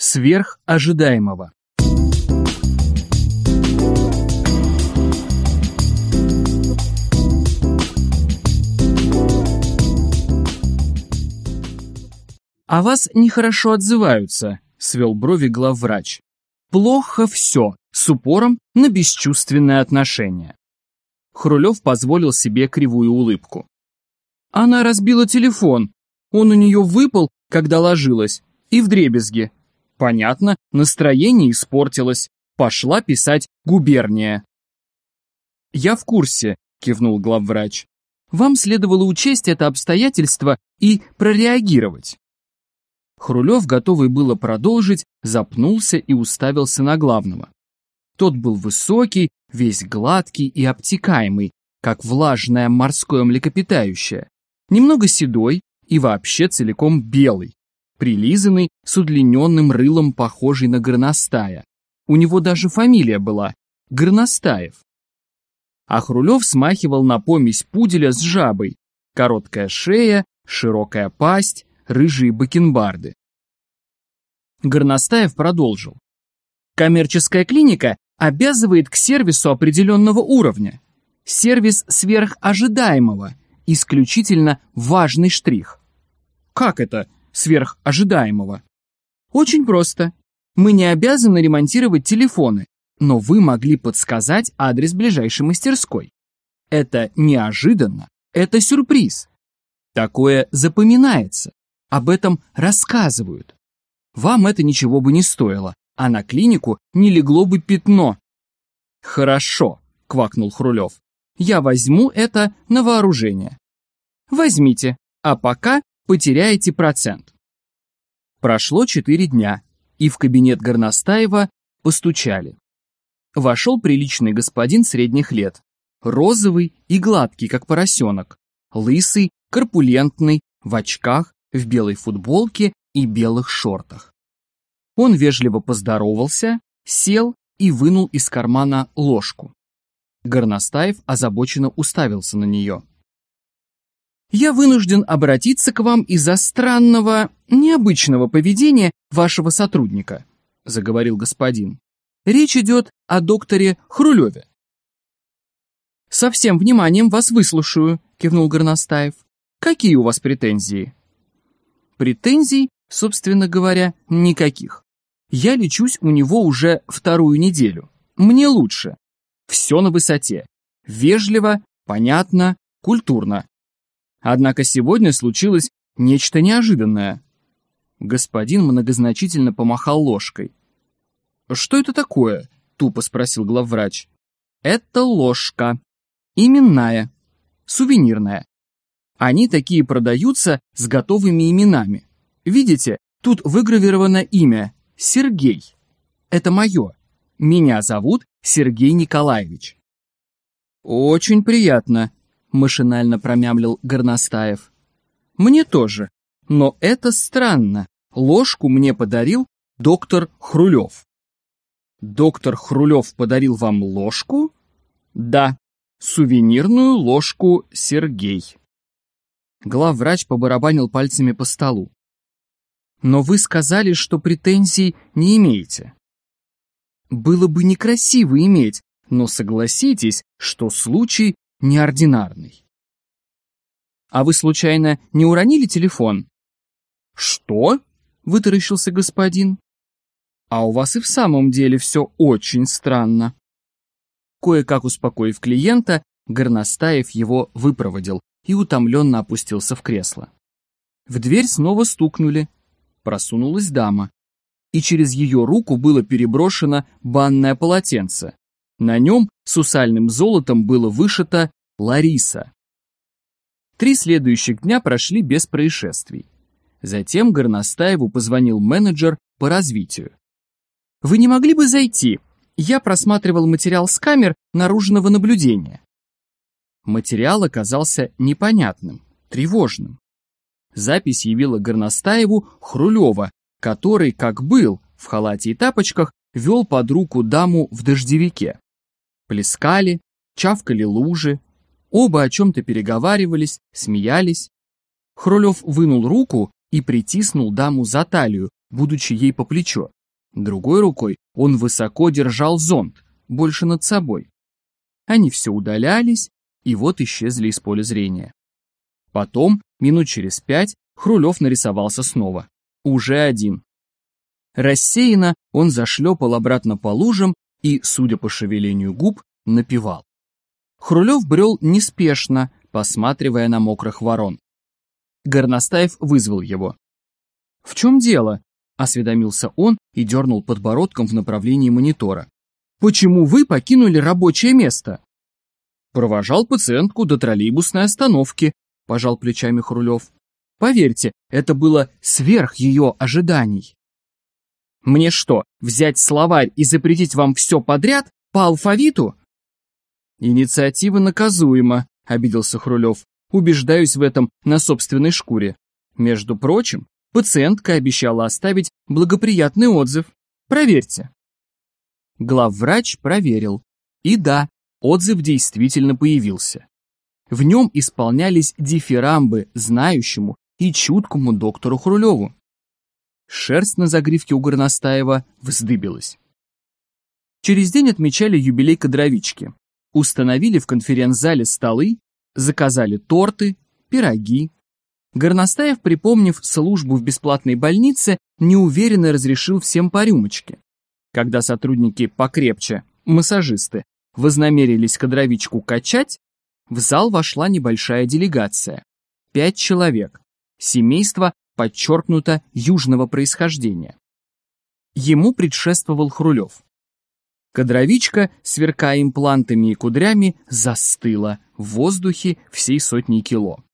Сверх ожидаемого. «О вас нехорошо отзываются», — свел брови главврач. «Плохо все, с упором на бесчувственное отношение». Хрулев позволил себе кривую улыбку. Она разбила телефон. Он у нее выпал, когда ложилась, и вдребезги. Понятно, настроение испортилось. Пошла писать губерния. «Я в курсе», — кивнул главврач. «Вам следовало учесть это обстоятельство и прореагировать». Хрулев, готовый было продолжить, запнулся и уставился на главного. Тот был высокий, весь гладкий и обтекаемый, как влажное морское млекопитающее, немного седой и вообще целиком белый, прилизанный, с удлиненным рылом, похожий на горностая. У него даже фамилия была — Горностаев. А Хрулев смахивал на помесь пуделя с жабой, короткая шея, широкая пасть, рыжие бакенбарды. Горностаев продолжил. Коммерческая клиника обязывает к сервису определенного уровня. Сервис сверхожидаемого, исключительно важный штрих. Как это сверхожидаемого? Очень просто. Мы не обязаны ремонтировать телефоны, но вы могли подсказать адрес ближайшей мастерской. Это неожиданно, это сюрприз. Такое запоминается. Об этом рассказывают. Вам это ничего бы не стоило, а на клинику не легло бы пятно. Хорошо, квакнул Хрулев. Я возьму это на вооружение. Возьмите, а пока потеряете процент. Прошло четыре дня, и в кабинет Горностаева постучали. Вошел приличный господин средних лет, розовый и гладкий, как поросенок, лысый, корпулентный, в очках, в белой футболке и белых шортах. Он вежливо поздоровался, сел и вынул из кармана ложку. Горностаев озабоченно уставился на нее. «Я вынужден обратиться к вам из-за странного, необычного поведения вашего сотрудника», заговорил господин. «Речь идет о докторе Хрулеве». «Со всем вниманием вас выслушаю», кивнул Горностаев. «Какие у вас претензии?» Претензий, собственно говоря, никаких. Я лечусь у него уже вторую неделю. Мне лучше. Все на высоте. Вежливо, понятно, культурно. Однако сегодня случилось нечто неожиданное. Господин многозначительно помахал ложкой. «Что это такое?» — тупо спросил главврач. «Это ложка. Именная. Сувенирная. Они такие продаются с готовыми именами. Видите, тут выгравировано имя Сергей. Это мое. Меня зовут Сергей Николаевич. Очень приятно, машинально промямлил Горностаев. Мне тоже. Но это странно. Ложку мне подарил доктор Хрулев. Доктор Хрулев подарил вам ложку? Да, сувенирную ложку Сергей. Главврач побарабанил пальцами по столу. «Но вы сказали, что претензий не имеете». «Было бы некрасиво иметь, но согласитесь, что случай неординарный». «А вы, случайно, не уронили телефон?» «Что?» — вытаращился господин. «А у вас и в самом деле все очень странно». Кое-как успокоив клиента, Горностаев его выпроводил, и утомленно опустился в кресло. В дверь снова стукнули. Просунулась дама. И через ее руку было переброшено банное полотенце. На нем сусальным золотом было вышито «Лариса». Три следующих дня прошли без происшествий. Затем Горностаеву позвонил менеджер по развитию. «Вы не могли бы зайти? Я просматривал материал с камер наружного наблюдения. Материал оказался непонятным, тревожным. Запись явила Горностаеву Хрулева, который, как был, в халате и тапочках, вел под руку даму в дождевике. Плескали, чавкали лужи, оба о чем-то переговаривались, смеялись. Хрулев вынул руку и притиснул даму за талию, будучи ей по плечо. Другой рукой он высоко держал зонт, больше над собой. Они все удалялись, и вот исчезли из поля зрения. Потом, минут через пять, Хрулев нарисовался снова. Уже один. Рассеянно он зашлепал обратно по лужам и, судя по шевелению губ, напевал. Хрулев брел неспешно, посматривая на мокрых ворон. Горностаев вызвал его. «В чем дело?» — осведомился он и дернул подбородком в направлении монитора. «Почему вы покинули рабочее место?» «Провожал пациентку до троллейбусной остановки», — пожал плечами Хрулев. «Поверьте, это было сверх ее ожиданий». «Мне что, взять словарь и запретить вам все подряд по алфавиту?» «Инициатива наказуема», — обиделся Хрулев. «Убеждаюсь в этом на собственной шкуре. Между прочим, пациентка обещала оставить благоприятный отзыв. Проверьте». Главврач проверил. И да, отзыв действительно появился. В нем исполнялись дифирамбы знающему и чуткому доктору Хрулеву. Шерсть на загривке у Горностаева вздыбилась. Через день отмечали юбилей кадровички установили в конференц-зале столы, заказали торты, пироги. Горностаев, припомнив службу в бесплатной больнице, неуверенно разрешил всем по рюмочке. Когда сотрудники покрепче, массажисты, вознамерились кадровичку качать, в зал вошла небольшая делегация. Пять человек. Семейство подчеркнуто южного происхождения. Ему предшествовал Хрулев. Кадровичка, сверкая имплантами и кудрями, застыла в воздухе всей сотни кило.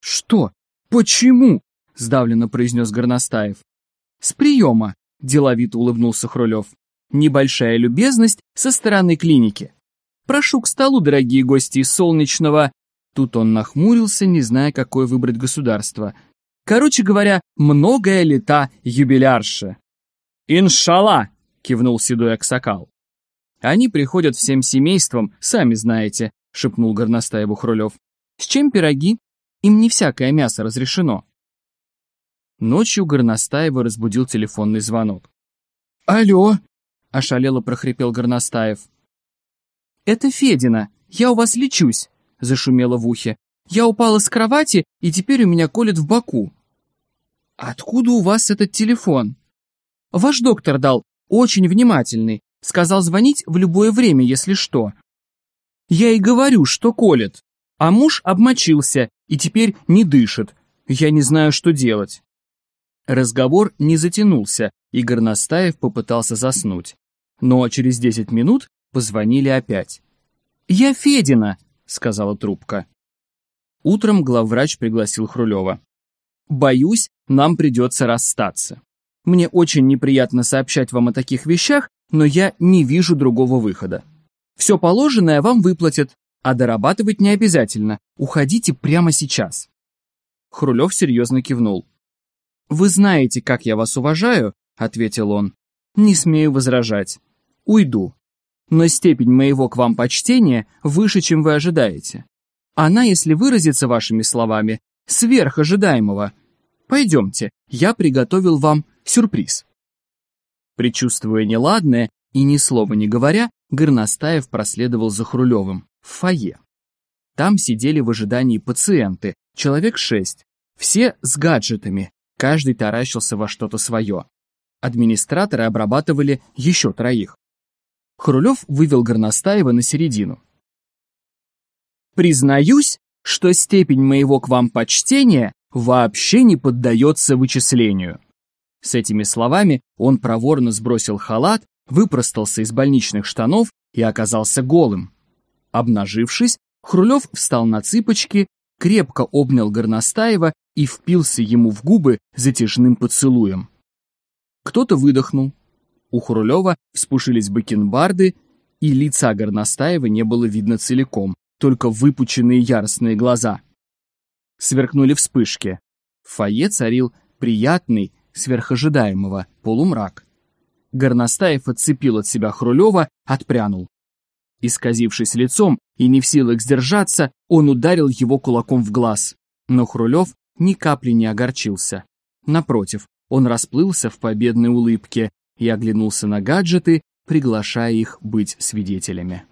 «Что? Почему?» — сдавленно произнес Горностаев. «С приема», — деловито улыбнулся Хрулев. «Небольшая любезность со стороны клиники. Прошу к столу, дорогие гости из солнечного...» Тут он нахмурился, не зная, какое выбрать государство. Короче говоря, многое лета юбилярша. «Иншалла!» — кивнул седой Аксакал. «Они приходят всем семейством, сами знаете», — шепнул Горностаеву Хрулев. «С чем пироги? Им не всякое мясо разрешено». Ночью Горностаева разбудил телефонный звонок. «Алло!» — ошалело прохрипел Горностаев. «Это Федина, я у вас лечусь», — зашумело в ухе. «Я упала с кровати, и теперь у меня колет в боку». «Откуда у вас этот телефон?» «Ваш доктор дал, очень внимательный. Сказал звонить в любое время, если что. Я и говорю, что колет. А муж обмочился и теперь не дышит. Я не знаю, что делать. Разговор не затянулся, и Горностаев попытался заснуть. Но через десять минут позвонили опять. «Я Федина», — сказала трубка. Утром главврач пригласил Хрулева. «Боюсь, нам придется расстаться. Мне очень неприятно сообщать вам о таких вещах, но я не вижу другого выхода. Все положенное вам выплатят, а дорабатывать не обязательно. Уходите прямо сейчас. Хрулев серьезно кивнул. «Вы знаете, как я вас уважаю», — ответил он. «Не смею возражать. Уйду. Но степень моего к вам почтения выше, чем вы ожидаете. Она, если выразиться вашими словами, сверх ожидаемого. Пойдемте, я приготовил вам сюрприз. Причувствуя неладное и ни слова не говоря, Горностаев проследовал за Хрулевым в фойе. Там сидели в ожидании пациенты, человек шесть, все с гаджетами, каждый таращился во что-то свое. Администраторы обрабатывали еще троих. Хрулев вывел Горностаева на середину. «Признаюсь, что степень моего к вам почтения вообще не поддается вычислению». С этими словами он проворно сбросил халат, выпростался из больничных штанов и оказался голым. Обнажившись, Хрулев встал на цыпочки, крепко обнял Горностаева и впился ему в губы затяжным поцелуем. Кто-то выдохнул. У Хрулева вспушились бакенбарды, и лица Горностаева не было видно целиком, только выпученные яростные глаза. Сверкнули вспышки. В фойе царил приятный, сверхожидаемого, полумрак. Горностаев отцепил от себя Хрулева, отпрянул. Исказившись лицом и не в силах сдержаться, он ударил его кулаком в глаз. Но Хрулев ни капли не огорчился. Напротив, Он расплылся в победной улыбке и оглянулся на гаджеты, приглашая их быть свидетелями.